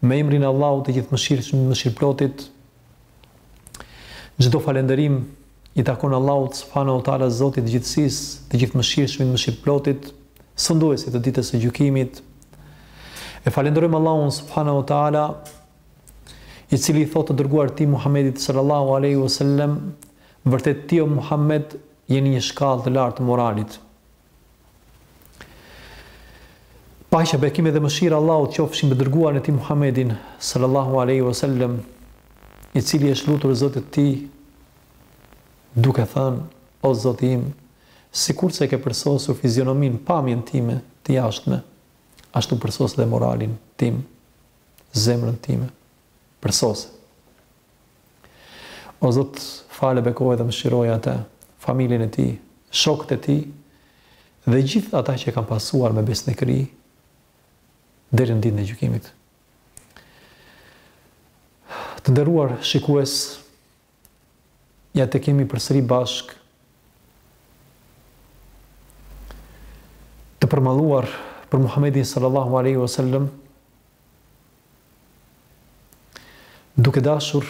Me emrin e Allahut të Gjithëmëshirshmit Mëshirëplotit Çdo falënderim i takon Allahut Subhana u Tala Zotit të Gjithësisë të Gjithëmëshirshmit Mëshirëplotit Sunduesit të Ditës së Gjykimit E falënderojmë Allahun Subhana u Tala i cili i thotë të dërguarit Tij Muhammedit sallallahu alaihi wasallam vërtet ti o Muhammed je në një shkallë të lartë të moralit Paqja, bekimi dhe mëshira e Allahut qofshin mbi të dërguarin e Tij Muhammedin, sallallahu alaihi wasallam, i cili i është lutur Zotit të tij, duke thënë: O Zoti im, sikurse e ke përsosur fizionominë, pamjen time të jashtme, ashtu përsose dhe moralin tim, zemrën time. Përsose. O Zot, fale bekoje dhe mëshiroje atë, familjen e tij, shokët e tij dhe gjithë ata që e kanë pasuar me besnikëri deri në ditën e gjykimit. Të nderuar shikues, ja tek jemi përsëri bashkë të përmalluar për Muhammedin sallallahu alaihi wasallam Duke dashur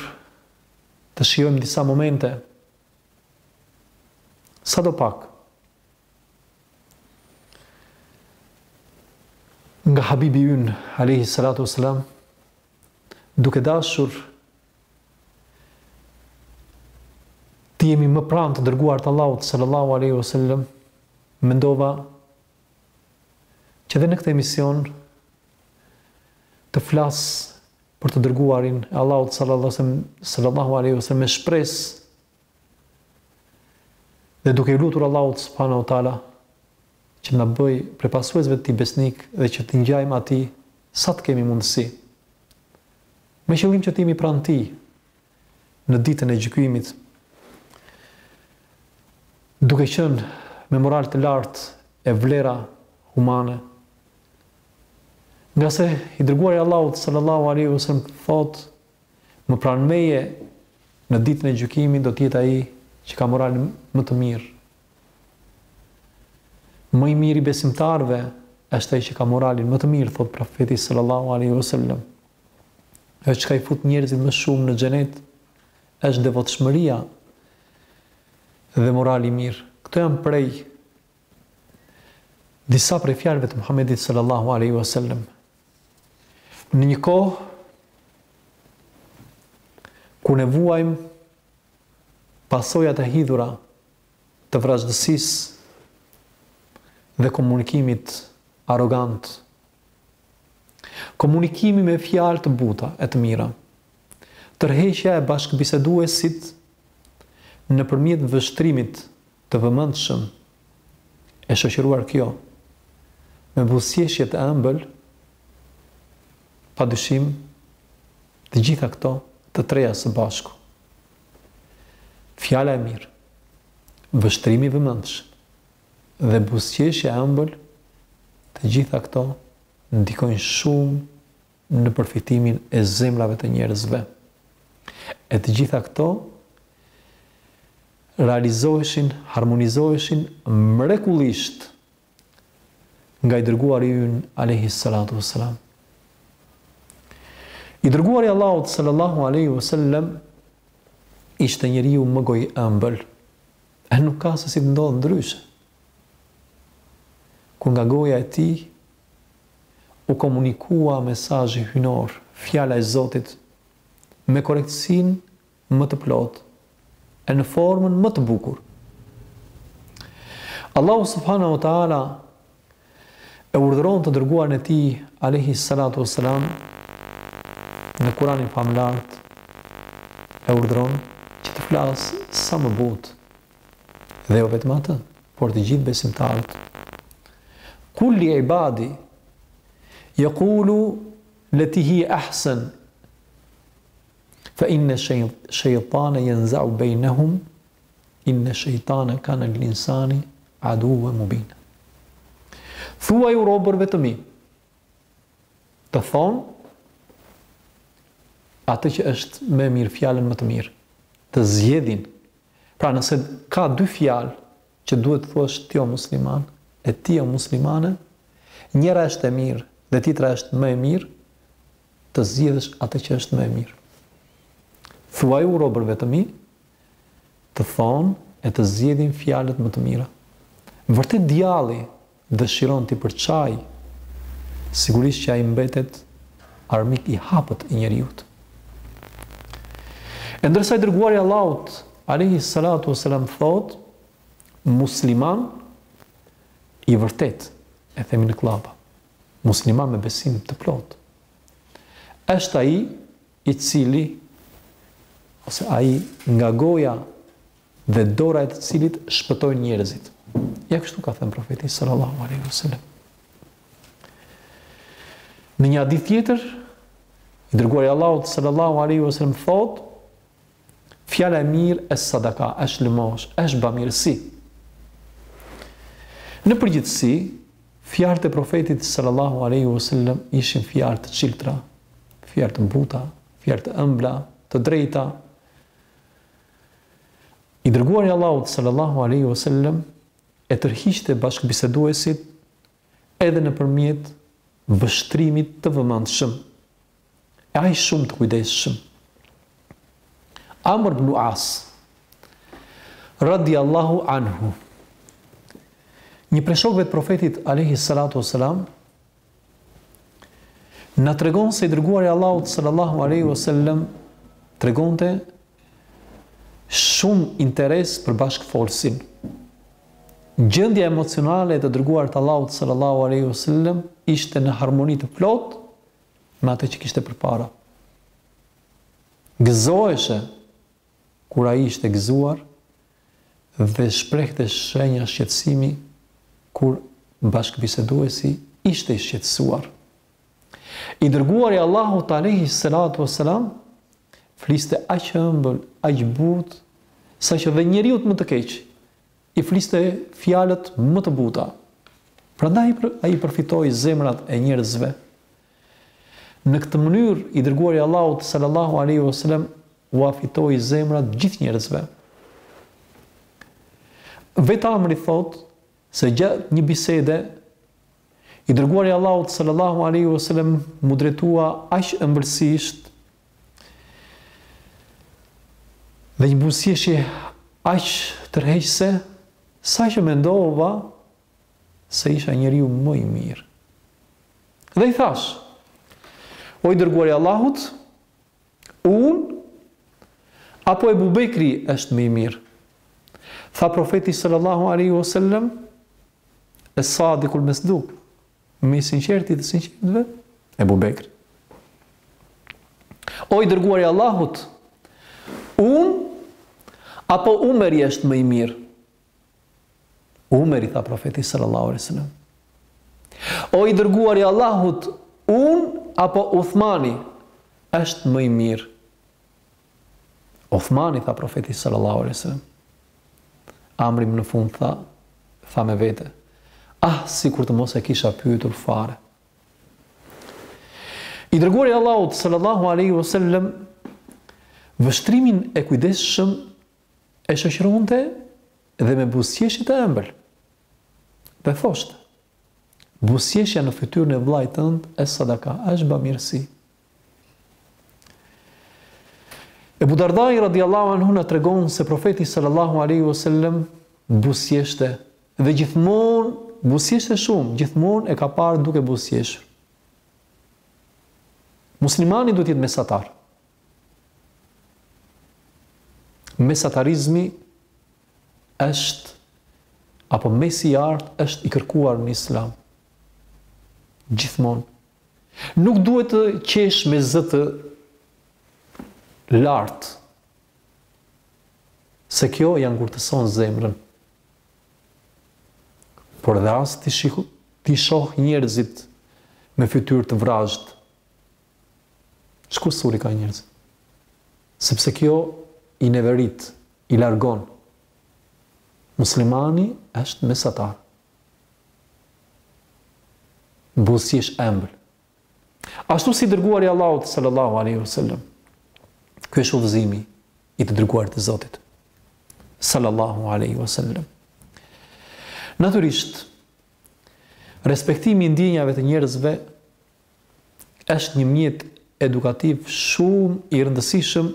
të shijojmë disa momente, sado pak, nga Habibi ynë, alejhi salatu wasalam, duke dashur të jemi më pranë të dërguarit të Allahut sallallahu alaihi wasallam mendova që dhe në këtë emision të flas për të dërguarin e Allahut sallallahu alaihi wasallam me shpresë dhe duke iu lutur Allahut subhanahu wa taala që të na bëjë prej pasuesve të tij besnikë dhe që t'i ngjajmë atij sa të kemi mundësi. Me qëllim që të jemi pranë tij, në ditën e gjykimit, duke qenë me moral të lartë e vlera humane. Ngase i dërguari i Allahut sallallahu alaihi wasallam thotë, më pranë meje në ditën e gjykimit do të jetë ai që ka moral më të mirë. Më i miri i besimtarëve është ai që ka moralin më të mirë, thotë profeti sallallahu alaihi wasallam. Ajo çka i fut njerëzit më shumë në xhenet është devotshmëria dhe morali i mirë. Këto janë prej disa prej fjalëve të Muhamedit sallallahu alaihi wasallam. Në një kohë kur ne vuajmë pasojat e hidhura të vrazhdësisë dhe komunikimit arrogant Komunikimi me fjalë të buta e të mira, tërheqja e bashkëbiseduesit nëpërmjet vështrimit të vëmendshëm, e shoqëruar kjo me buzëqeshje të ëmbël, padyshim të gjitha këto të treja së bashku, fjala e mirë, vështrimi i vëmendshëm, Dhe buzëqeshja e ëmbël, të gjitha këto ndikojnë shumë në përfitimin e zemrave të njerëzve. E të gjitha këto realizoheshin, harmonizoheshin mrekullisht nga i dërguari ynë alayhi salatu wasalam. I dërguari i Allahut sallallahu alaihi wasallam ishte njeriu më gojëmbël. E nuk ka se si të ndodhë ndryshe. Kur nga goja e tij u komunikua mesazhi hyjnor, fjala e Zotit, me korrektësinë më të plotë e në formën më të bukur. Allahu subhanahu wa taala e urdhëron të dërguarin e Tij, alejhi salatu ves selam, në Kur'anin Famëlart, e urdhëron që të flasë sa më butë, dhe jo vetëm atë, por të gjithë besimtarët. Kul li ibadi jekulu leti hije ahsen, fa inne shejtane jenzegu bejnehum, Inne shejtane kane lil insani aduwe mubine. Thuaju robërve të mi, të thonë atë që është më e mirë, fjalën më të mirë, të zgjedhin. Pra nëse ka dy fjalë që duhet të thuash ti o musliman, e ti o muslimane, njëra është e mirë dhe tjetra është më e mirë, të zgjedhësh atë që është më e mirë. Thuaju robërve të mi, të thonë e të zgjedhin fjalët më të mira. Vërtet djalli dëshiron t'i përçajë, sigurisht që ai mbetet armik i hapët i njeriut. E ndërsa i dërguari i Allahut, alaihi salatu wasalam thotë, musliman i vërtetë, e themi në kllapa, musliman me besim të plotë, është ai i cili ose ai nga goja dhe dora e të cilit shpëtojnë njerëzit. Ja kështu ka thënë profeti sallallahu alaihi wasallam. Në një hadith tjetër, i dërguari i Allahut sallallahu alaihi wasallam thotë Fjala e mirë është sadaka, është lëmosh, është bamirësi. Në përgjithësi, fjalët e Profetit sallallahu alaihi wasallam ishin fjalë të çiltra, fjalë të buta, fjalë të ëmbla, të drejta. I dërguari i Allahut sallallahu alaihi wasallam e tërhiqte bashkëbiseduesit edhe nëpërmjet vështrimit të vëmendshëm e ai shumë të kujdesshëm. Amr ibnu As, radijallahu anhu, një prej shokëve të Profetit alejhi salatu vesselam, na tregon se i dërguari i Allahut sallallahu alaihi wasallam tregonte Shumë interes për bashkëfolësin. Gjendja emocionale e të dërguarit të Allahut sallallahu alaihi wasallam ishte në harmoni të plotë me atë që kishte përpara. Gëzoheshe kur ai ishte gëzuar dhe shprehte shenja shqetësimi kur bashkëbiseduesi ishte i shqetësuar. I dërguari i Allahut alejhi salatu wassalam fliste aq ëmbël, aq butë, saqë dhe njeriut më të keq i fliste fjalët më të buta. Prandaj ai përfitoi zemrat e njerëzve. Në këtë mënyrë i dërguari i Allahut sallallahu alaihi wasallam ua fitoi zemrat gjithë njerëzve. Vetë Amri thotë Se gjatë një bisede, i Dërguari i Allahut sallallahu alaihi wasallam m'u drejtua aq ëmbëlsisht dhe një buzëqeshje aq tërheqëse, saqë mendova se isha njeriu më i mirë. Dhe i thashë, o i Dërguari i Allahut, Unë apo Ebu Bekri është më i mirë? Tha Profeti sallallahu alaihi wasallam, "Es-sadikul masduk, më i sinqerti i të sinqertëve, Ebu Bekri." O i dërguari i Allahut, unë apo Umeri është më i mirë? Umeri, tha profeti sallallahu alaihi wasallam: O i dërguari i Allahut, unë apo Uthmani është më i mirë? Uthmani tha profeti sallallahu alaihi wasallam. Amri në fund tha, tha me vete: Ah, sikur të mos e kisha pyetur fare. I dërguari i Allahut sallallahu alaihi wasallam vështrimin e kujdesshëm E shoqëronte dhe me buzëqeshje të ëmbël dhe thoshte, Buzëqeshja në fytyrën e vëllait tënd është sadaka, është bamirësi. Ebu Dardai radiallahu anhu na tregon se profeti sallallahu alaihi wasallam buzëqeshte dhe gjithmonë buzëqeshte shumë, gjithmonë e ka parë duke buzëqeshur. Muslimani duhet të jetë mesatar. Mesatarizmi është apo mesi i artë është i kërkuar në Islam. Gjithmonë. Nuk duhet të qesh me zë të lartë, se kjo ja ngurtëson zemrën. Por dhe as t'i shiko, t'i shohë njerëzit me fytyrë të vrazhdë, Ç'kusur i kanë njerëzit? Sepse kjo i neverit, i largon. Muslimani është mesatar. Buzëqesh ëmbël. Ashtu si i dërguari i Allahut sallallahu alaihi wasallam. Ky është udhëzimi i të dërguarit të Zotit sallallahu alaihi wasallam. Natyrisht, respektimi i ndjenjave të njerëzve është një mjet edukativ shumë i rëndësishëm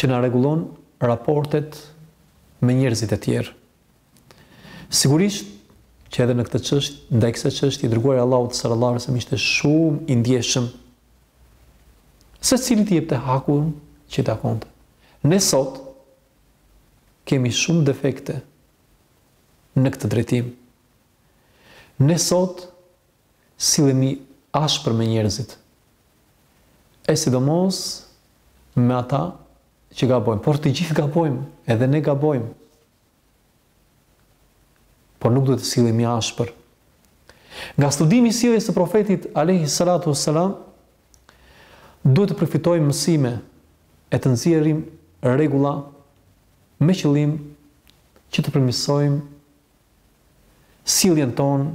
që na rregullon raportet me njerëzit e tjerë. Sigurisht që edhe në këtë çështje, ndaj kësaj çështje i dërguari i Allahut sallallahu alajhi wasallam ishte shumë i ndjeshëm. Secilit i jepte hakun që i takonte. Ne sot kemi shumë defekte në këtë drejtim. Ne sot sillemi ashpër me njerëzit, e sidomos me ata që gabojnë. Por të gjithë gabojmë, edhe ne gabojmë. Por nuk duhet të sillemi ashpër. Nga studimi i sjelljes së profetit alayhi salatu wassalam duhet të përfitojmë mësime e të nxjerrim rregulla me qëllim që të përmirësojmë sjelljen tonë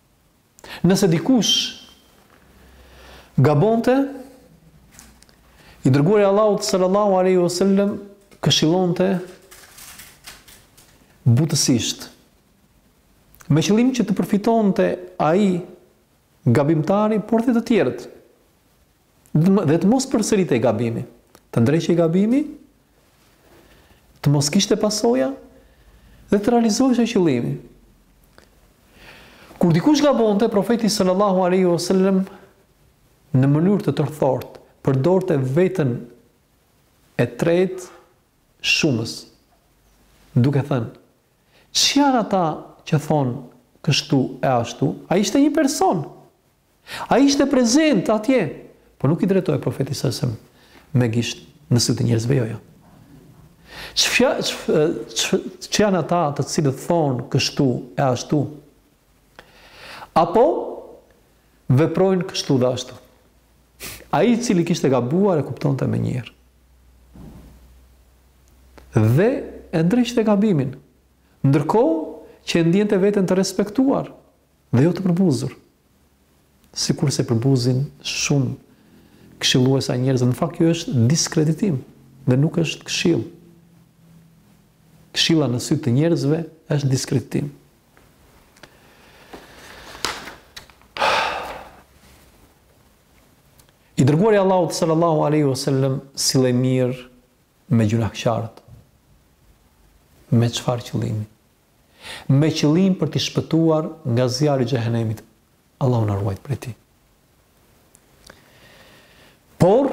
Nëse dikush gabonte, i dërguari i Allahut sallallahu alaihi wasallam këshillonte butësisht me qëllim që të përfitonte ai gabimtari, por dhe të tjerët. dhe të mos përsëritej gabimi, të ndreqej gabimi, të mos kishte pasoja dhe të realizohej qëllimi. Kur dikush gabonte, profeti sallallahu alaihi wasallam në mënyrë të tërthortë përdorte vetën e tretë shumës, duke thënë, ç'janë ata që thonë kështu e ashtu, a ishte një person, Ai ishte prezent atje, por nuk i drejtohej profeti sas me gisht në sy të njerëzve jo jo. Ç'ja ç'janë ata të cilët thonë kështu e ashtu. Apo veprojnë kështu dhe ashtu. Ai i cili kishte gabuar e kuptonte menjëherë. Dhe e ndreqte gabimin. Ndërkohë që e ndiente veten të respektuar, Dhe jo të përbuzur, sikurse e përbuzin shumë këshilluesa njerëz dhe në fakt kjo është diskreditim dhe nuk është këshillë. Këshilla në sy të njerëzve është diskreditim. I dërguari i Allahut sallallahu alaihi wasallam sillej mirë me gjynahqarët. Me çfarë qëllimi? me qëllim për t'i shpëtuar nga zjarri i Xhehenemit, Allahu na ruajtë prej tij. Por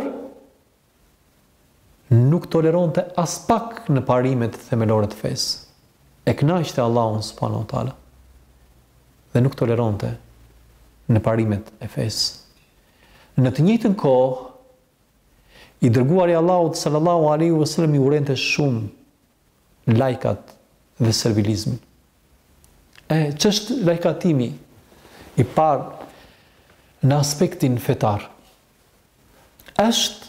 nuk toleronte aspak në parimet themelore të fesë. E kënaqte Allahun subhanahu wa taala dhe nuk toleronte në parimet e fesë. Në të njëjtën kohë, i dërguari i Allahut sallallahu alaihi wasallam i urrente shumë Lajkat dhe servilizmin. E ç'është lajkatimi i parë në aspektin fetar? Është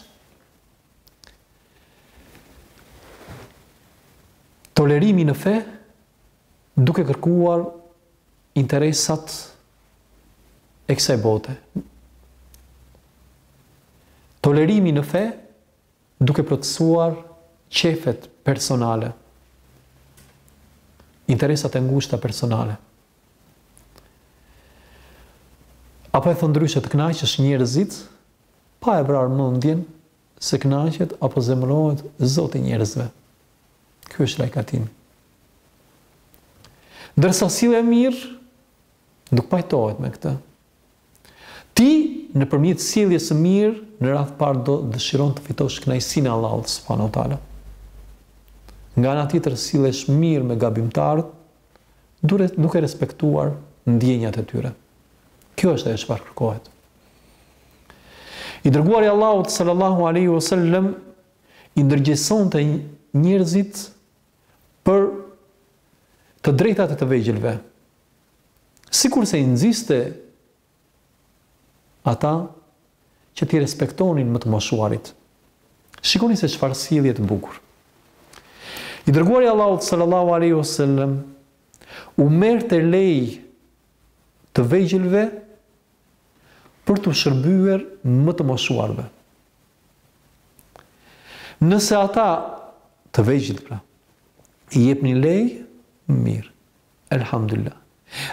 tolerimi në fe duke kërkuar interesat e kësaj bote. Tolerimi në fe duke plotësuar qejfet personale, interesat e ngushta personale. Apo e thënë ndryshe të kënaqësh njerëzit pa e vrarë mendjen se kënaqet apo zemërohet Zoti i njerëzve. Ky është lajkatimi. Ndërsa sjellja e mirë nuk pajtohet me këtë. Ti, nëpërmjet sjelljes së mirë, në radhë të parë do dëshiron të fitosh kënaqësinë e Allahut subhanahu wa taala. Nga ana tjetër sillesh mirë me gabimtarët, duke respektuar ndjenjat e tyre. Kjo është ajo çfarë kërkohet. I dërguari i Allahut sallallahu alaihi wasallam i ndërgjegjësonte njerëzit për të drejtat e të vegjëlve, Sikurse i nxiste ata që t'i respektonin më të moshuarit. Shikoni se çfarë sjellje të bukur. I dërguari i Allahut sallallahu alaihi wasallam u merrte leje të vegjëlve për t'u shërbyer më të moshuarve. Nëse ata të vegjël pra i jepnin leje, mirë. Elhamdulillah.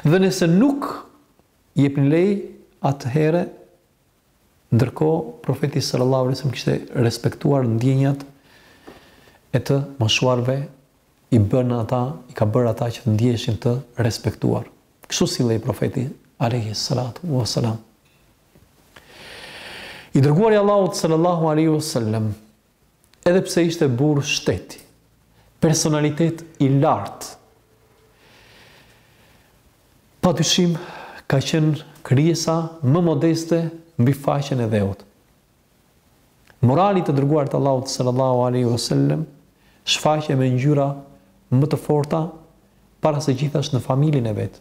Dhe nëse nuk jepnin leje, atëherë ndërkohë profeti sallallahu alaihi wasallam kishte respektuar ndjenjat e të moshuarve i bën ata, i ka bërë ata që të ndiheshin të respektuar. Kështu sillej profeti alaihi salatu wasallam. I dërguari i Allahut sallallahu alaihi wasallam Edhe pse ishte burrë shteti, personalitet i lartë, pa dyshim ka qenë krijesa më modeste mbi faqen e dheut. Morali i të dërguarit të Allahut sallallahu alaihi wasallam shfaqej me ngjyra më të forta para së gjithash në familjen e vet.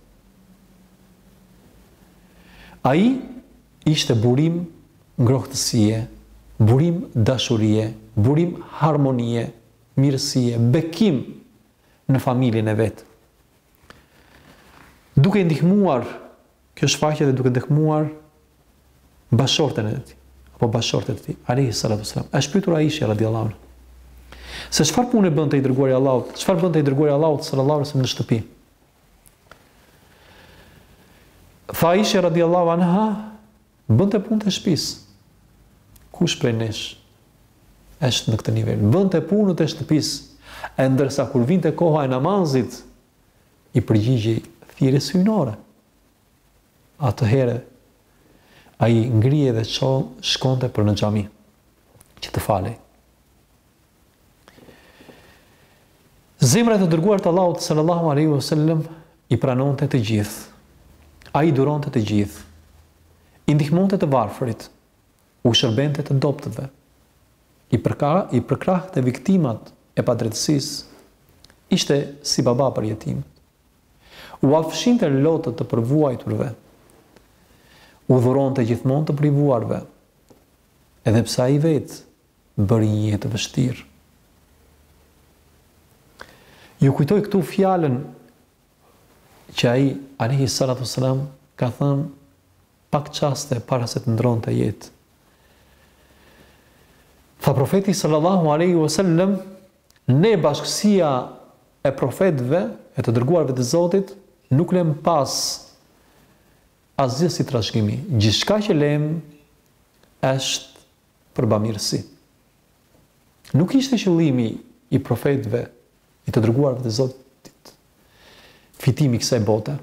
Ai Ishte burim ngrohtësie, burim dashurie, burim harmonie, mirësie, bekim në familjen e vet. Duke i ndihmuar kjo shfaqej dhe duke ndihmuar bashkëshorten e tij apo bashkëshortet e tij, alayhi salatu sallam. Është pyetur Aisha radhiyallahu anha. Se çfarë punë bënte i dërguari i Allahut? Çfarë bënte i dërguari i Allahut sallallahu alaihi wasallam në shtëpi? Tha Aisha radi Allahu anha, bënte punët e shtëpisë. Kush prej nesh, është në këtë nivel. Bënte punët e shtëpisë, e ndërsa kur vinte koha e namazit, i përgjigjej thirrjes hyjnore. Atëherë, ai ngrihej dhe qonë, shkonte për në xhami, që të falej. Zemra e të dërguarit të Allahut sallallahu alaihi wasallam i pranonte të gjithë. Ai duronte të gjithë. I ndihmonte të varfërit, u shërbente të dobëtve. I përka i përkrahte viktimat e padrejtësisë. Ishte si baba për jetimët. Ua fshinte lotët të përvuajturve. U dhuronte gjithmonë të privuarve. Edhe pse ai vetë bëri një jetë të vështirë. Ju kujtoj këtu fjalën që ai alayhi salatu wasalam ka thënë pak çaste para se të ndronte jetë. Tha profeti sallallahu alaihi wasallam, ne bashkësia e profetëve e të dërguarve të Zotit nuk lëmë pas asgjë si trashëgimi. Gjithçka që lëmë është për bamirësi. Nuk ishte qëllimi i profetëve, i të dërguarve të Zotit, fitimi i kësaj bote.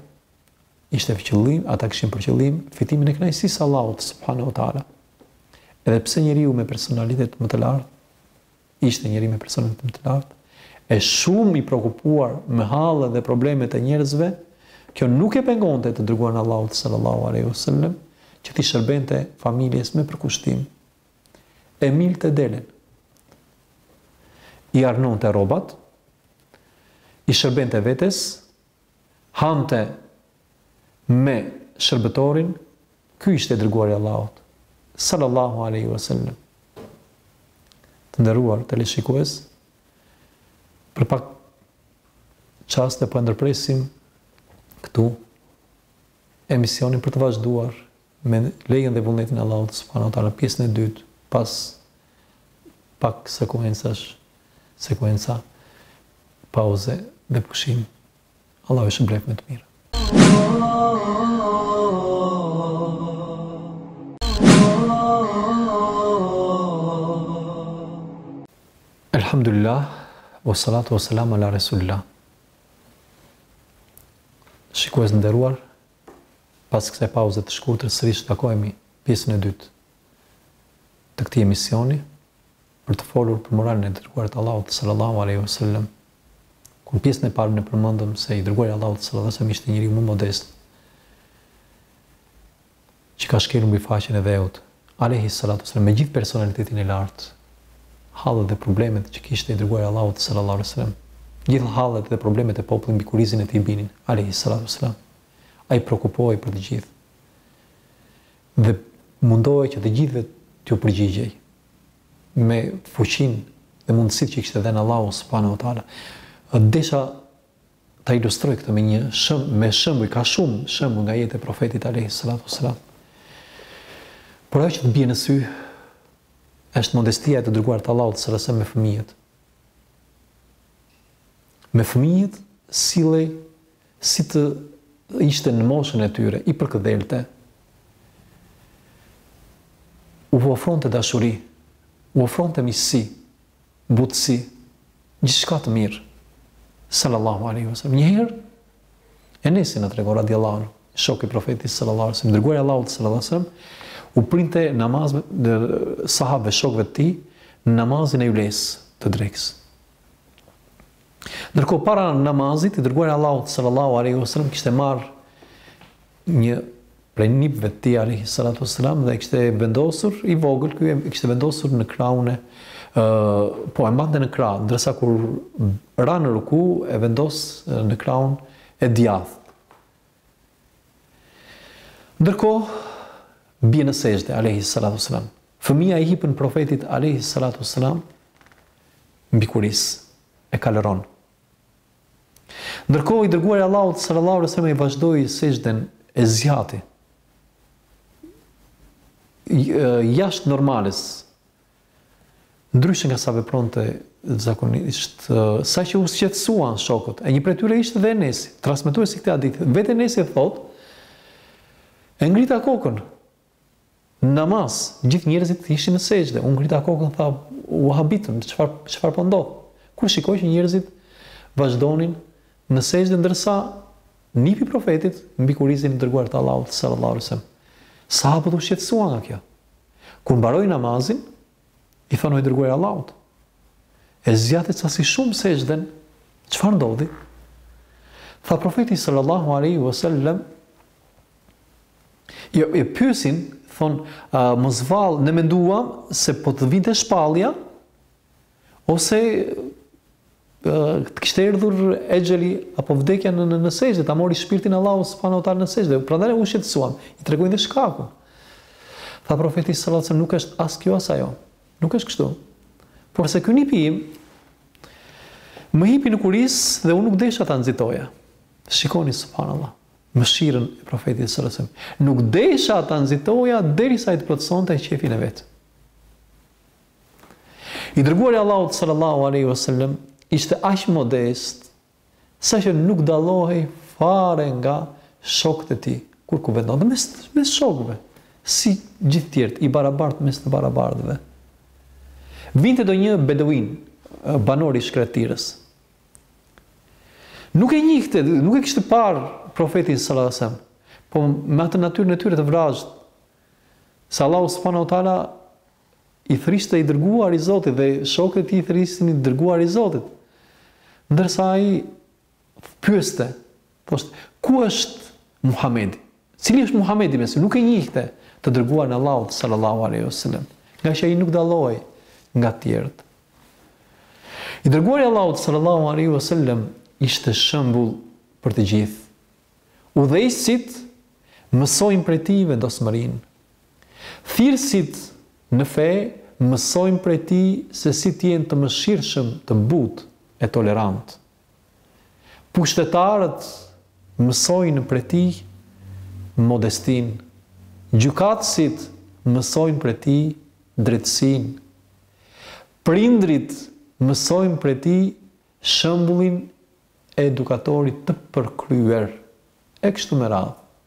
Ishte qëllim, ata kishin për qëllim fitimin e kënaqësisë së Allahut subhanahu wa taala. Edhe pse njeriu me personalitet më të lartë Ishte njeriu me personalitet më të lartë e shumë i preokupuar me hallet dhe problemet e njerëzve, kjo nuk e pengonte të dërguarin e Allahut sallallahu alejhi ve sellem që t'i shërbente familjes me përkushtim. E milte delen. I arnonte rrobat, i shërbente vetes hante me shërbëtorin, ky ishte i dërguari i Allahut, sallallahu alejhi ve sellem. Të nderuar teleshikues, për pak çaste po e ndërpresim këtu emisionin për të vazhduar Me lejen dhe vullnetin e Allahut subhanahu wa taala pjesën e dytë pas pak sekuencash, sekuenca pauze dhe pushim. Allahu ju shpërbleftë me të mira. Elhamdulillah, wa salatu wa salam ala Resulillah. Shikues të nderuar, Pas kësaj pauze të shkurtër sërish takohemi në pjesën e dytë të këtij emisioni për të folur për moralin e të dërguarit të Allahut sallallahu alaihi wasallam. Ku në pjesën e parë ne përmendëm se i dërguari i Allahut sallallahu alaihi wasallam ishte njeriu më modest. që ka shkelur mbi faqen e dheut, alejhi salatu ves selam, me gjithë personalitetin e lartë, hallet dhe problemet që kishte i Dërguari i Allahut, sallallahu alejhi ve selam. Të gjitha hallet dhe problemet e popullit mbi kurrizin e tij binin, alejhi salatu ves selam. Ai preokupohej për të gjithë dhe mundohej që të gjithëve t'ju përgjigjej me fuqinë dhe mundësitë që kishte dhënë Allahu subhanahu wa taala. Desha Ta ilustroj këtë me një shemb, me shembuj, ka shumë shembuj nga jeta e profetit alejhi salatu wassalam. Por ajo që të bie në sy është modestia e të dërguar të Allahut sallallahu alaihi wasallam me fëmijët. Me fëmijët sillej si të ishte në moshën e tyre, i përkëdhelte. U ofronte dashuri, u ofronte miqësi, butësi, gjithçka të mirë. Sallallahu alejhi ve sellem. Njëherë Enesi na tregon radiallahu anhu, shok i profetit sallallahu alejhi ve sellem, dërguari i Allahut sallallahu alejhi ve sellem, u printe në namaz sahabëve shokëve të tij në namazin e yjlesë të drekës. Ndërkohë para namazit i dërguari i Allahut sallallahu alejhi ve sellem kishte marr një prej nipëve të tij alejhi salatu ves selam dhe e kishte vendosur i vogël ky e kishte vendosur në krahun e ë po e mbante në krah ndërsa kur ra në ruku e vendos në krahun e djathtë ndërkohë bie në sexhde alejhi salatu ves selam fëmija i hipën profetit alejhi salatu ves selam mbi kurriz e kalëron Ndërkohë i Dërguari i Allahut sallallahu alejhi ve sellem i vazhdoi sexhden e zgjati jashtë normales, ndryshe nga sa vepronte zakonisht, sa që u shqetësuan shokët. E një prej tyre ishte dhe Enesi, transmetuesi i këtij hadithi. Vetë Enesi thotë, e ngrita kokën, Në namaz, gjithë njerëzit ishin në sexhde. Unë ngrita kokën dhe thashë, u habita, çfarë çfarë po ndodh? Kur shikoj që njerëzit vazhdonin në sexhde ndërsa nipi i Profetit, mbi kurrizin e të dërguarit të Allahut sallallahu alaihi wasallam. Sahabët u shqetësuan nga kjo. Kur mbaroi namazin, i thanë o i dërguar i Allahut, e zgjate ca si shumë sexhden, çfarë ndodhi? Tha Profeti sallallahu alaihi wasallam, Jo, e pyesin, thonë, mos vallë, ne menduam se po të vinte shpallja ose të kishte erdhur exheli apo vdekja në në, në sexhde, ta mori shpirtin Allahu subhanahu wa taala në sexhde. Prandaj u shqetësuam. I tregojnë dhe shkakun. Tha profeti sallallahu alajhi wasallam nuk është as kjo as ajo. Nuk është kështu. Por se ky nipi im më hipi në kurriz dhe unë nuk desha ta nxitoja. Shikoni subhanallahu. mëshirën e Profetit sallallahu alajhi wasallam, nuk desha ta nxitoja derisa ai të plotësonte qefin e vet. I dërguari i Allahut sallallahu alaihi wasallam ishte aq modest sa që nuk dallohej fare nga shokët e tij kur kuvendonte mes shokëve si gjithë tjerët, i barabartë mes të barabartëve. Vinte ndonjë beduin banor i shkretëtirës Nuk e njihte, nuk e kishte parë Profetin sallallahu alaihi wasallam, po me atë natyrën e tyre të vrazhdë, se Allahu subhanahu wa taala i thrishte i dërguar i Zotit dhe shokët e tij i thrisnin i dërguar i Zotit. Ndërsa ai pyeste, Thoshte, Ku është Muhamedi? Cili është Muhamedi meqë nuk e njihte të dërguarin e Allahut sallallahu alaihi wasallam, ngaqë ai nuk dallohej nga të tjerët. I dërguari i Allahut sallallahu alaihi wasallam ishte shembull për të gjithë. Udhëheqësit mësojnë prej tij vendosmërinë. Thirrësit në fe mësojnë prej tij se si të jenë të mëshirshëm, të butë e tolerantë. Pushtetarët mësojnë prej tij modestinë, gjykatësit mësojnë prej tij drejtësinë, prindërit mësojnë prej tij shembullin e edukatorit të përkryer, e kështu me radhë.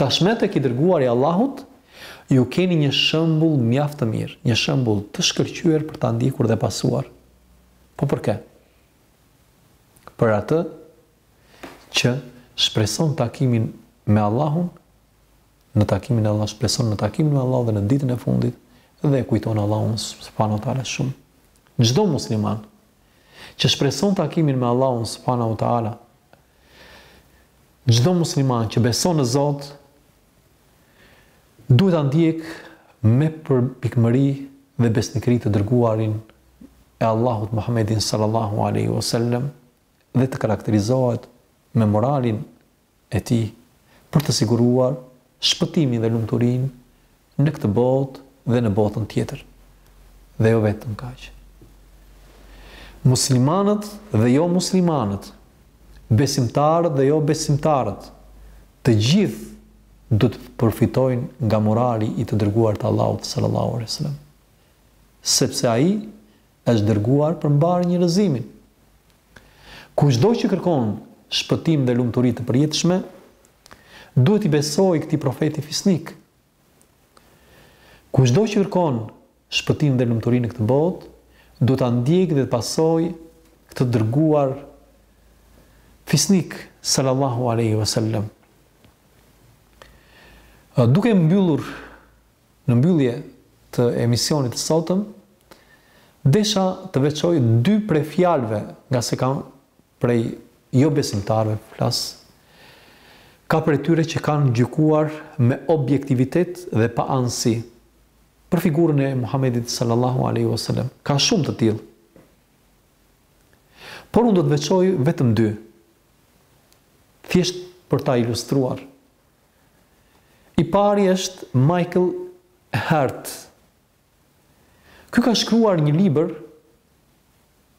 Tashmë tek i Dërguari i Allahut ju keni një shembull mjaft të mirë, një shembull të shkëlqyer për ta ndjekur dhe pasuar. Po për kë? Për atë që shpreson takimin me Allahun, në takimin e Allah shpreson në takimin me Allah dhe në ditën e fundit dhe e kujton Allahun subhanahu wa taala shumë. Çdo musliman që shpreson takimin me Allahun subhanahu wa ta'ala. Çdo musliman që beson në Zot duhet ta ndjekë me përpikmëri dhe besnikëri të dërguarin e Allahut Muhammedin sallallahu alaihi wasallam dhe të karakterizohet me moralin e tij për të siguruar shpëtimin dhe lumturinë në këtë botë dhe në botën tjetër. Dhe jo vetëm kaq. Muslimanët dhe jo muslimanët, besimtarët dhe jo besimtarët, të gjithë do të përfitojnë nga morali i të dërguarit të Allahut sallallahu alaihi wasallam. Sepse ai është dërguar për mbarë njerëzimin. Kushdo që kërkon shpëtim dhe lumturi të përjetshme, duhet t'i besojë këtij profeti fisnik. Kushdo që kërkon shpëtim dhe lumturi në këtë botë, duhet ta ndjekë dhe të pasojë këtë të dërguar fisnik sallallahu alaihi wasallam. Duke mbyllur Në mbyllje të emisionit të sotëm, desha të veçoj dy prej fjalëve nga se ka prej jobesimtarëve flas, ka prej tyre që kanë gjykuar me objektivitet dhe paanësi për figurën e Muhamedit sallallahu alejhi ve selem. Ka shumë të tillë. Por unë do të veçoj vetëm dy. Thjesht për ta ilustruar. I pari është Michael Hart. Ky ka shkruar një libër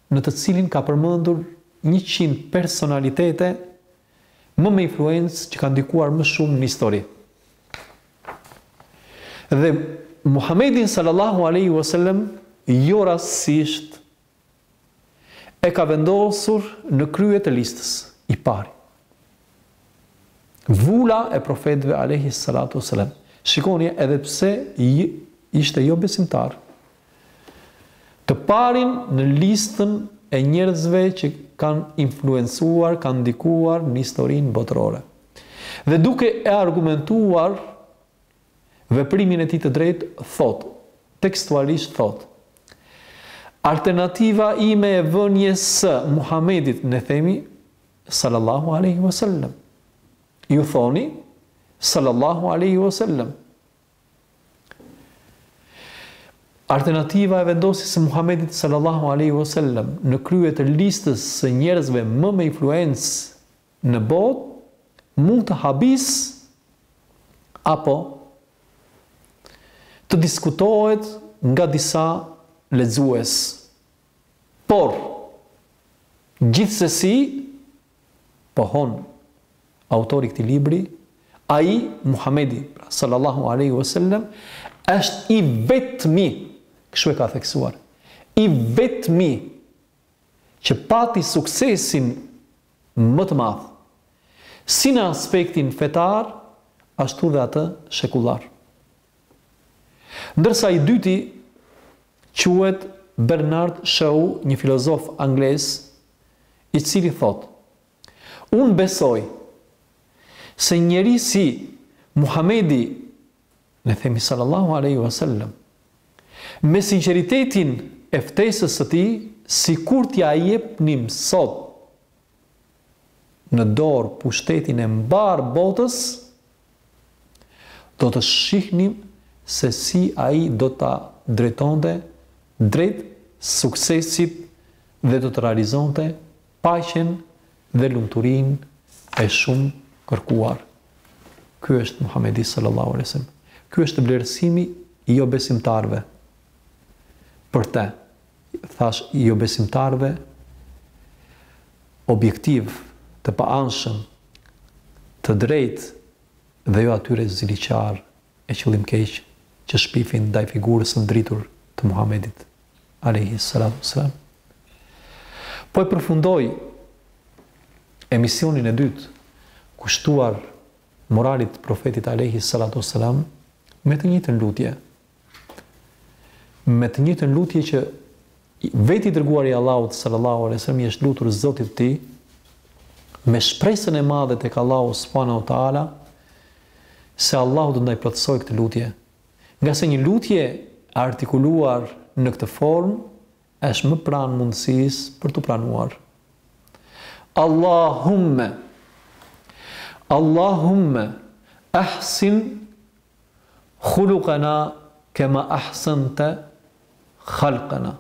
në të cilin ka përmendur njëqind personalitete më me influencë që kanë ndikuar më shumë në histori. Dhe Muhamedin sallallahu alaihi wasallam jo rastësisht e ka vendosur në krye të listës, i pari. Vula e profetëve alejhi salatu ves selam. Shikoni edhe pse ishte jobesimtar. Të parin në listën e njerëzve që kanë influencuar, kanë ndikuar në historinë botërore. Dhe duke e argumentuar veprimin e tij të drejtë thotë, tekstualisht thotë, Alternativa ime e vënies së Muhamedit ne themi, Sallallahu alejhi ve sellem. Ju thoni, Sallallahu alejhi ve sellem. Alternativa e vendosjes së Muhamedit sallallahu alejhi ve sellem në krye të listës së njerëzve më me influencë Në botë mund të habisë apo të diskutohet nga disa lexues, por gjithsesi pohon autori i këtij libri, ai Muhamedi pra sallallahu alaihi wasallam është i vetmi, kështu e ka theksuar, i vetmi që pati suksesin më të madh, si në aspektin fetar, ashtu dhe atë shekullar. Ndërsa i dyti quhet Bernard Shaw, një filozof anglez, i cili thotë, Unë besoj se njeri si Muhamedi Ne themi Sallallahu alejhi ua sellem me sinqeritetin e ftesës së tij sikur t'ia jepnim sot në dorë pushtetin e mbarë botës, do të shihnim se si ai do ta drejtonte drejt suksesit dhe do të realizonte paqen dhe lumturinë e shumëkërkuar. Ky është Muhamedi sallallahu alejhi ve sellem. Ky është vlerësimi i jobesimtarëve për të, thashë i jobesimtarëve objektiv, të paanshëm, të drejtë dhe jo atyre ziliqarë e qëllimkëqij që shpifin ndaj figurës së ndritur të Muhamedit, alejhi salatu ue selam. Po e përfundoj emisionin e dytë kushtuar moralit të profetit alejhi salatu ue selam me të njëjtën lutje. Me të njëjtën lutje që Vetë i Dërguari i Allahut sallallahu alejhi ve sellem i është lutur Zotit të tij me shpresën e madhe tek Allahu subhanahu wa taala se Allahu do të na e plotësojë këtë lutje, ngase një lutje e artikuluar në këtë formë është më pranë mundësisë për t'u pranuar. Allahumme Allahumme ahsin khuluqana kama ahsanta Khalqana.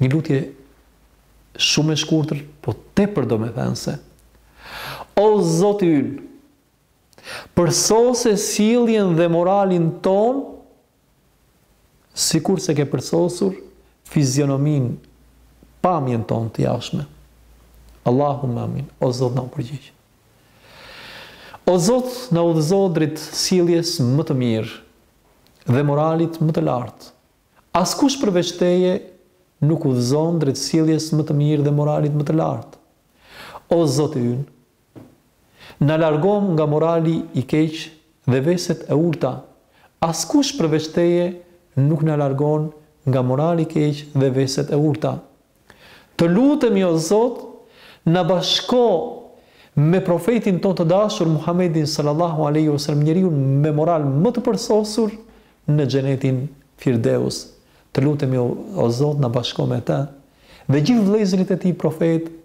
Një lutje shumë e shkurtër, po tepër domethënëse. O Zoti ynë, përsose sjelljen dhe moralin tonë, sikurse ke përsosur fizionominë, pamjen tonë të jashtme. Allahumme amin. O Zot na u përgjigj. O Zot na udhëzo drejt sjelljes më të mirë. dhe moralit më të lartë. Askush përveç teje nuk udhëzon drejt sjelljes më të mirë dhe moralit më të lartë. O Zoti ynë, na largo nga morali i keq dhe veset e ulëta. Askush përveç teje nuk na largon nga morali i keq dhe veset e ulëta. Të lutemi o Zot na bashko me Profetin tonë të dashur Muhammedin Sallallahu Alejhi Ve Selem njeriun me moral më të përsosur në Xhenetin Firdeus të lutemi o Zot na bashko me të dhe gjithë vëllezërit e tij Profetë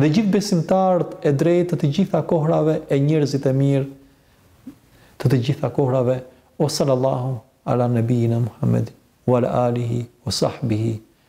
dhe gjithë besimtarët e drejtë të të gjitha kohrave e njerëzit e mirë të të gjitha kohrave wa Sallallahu Ala Nebijina Muhammedin wa ala alihi wa sahbihi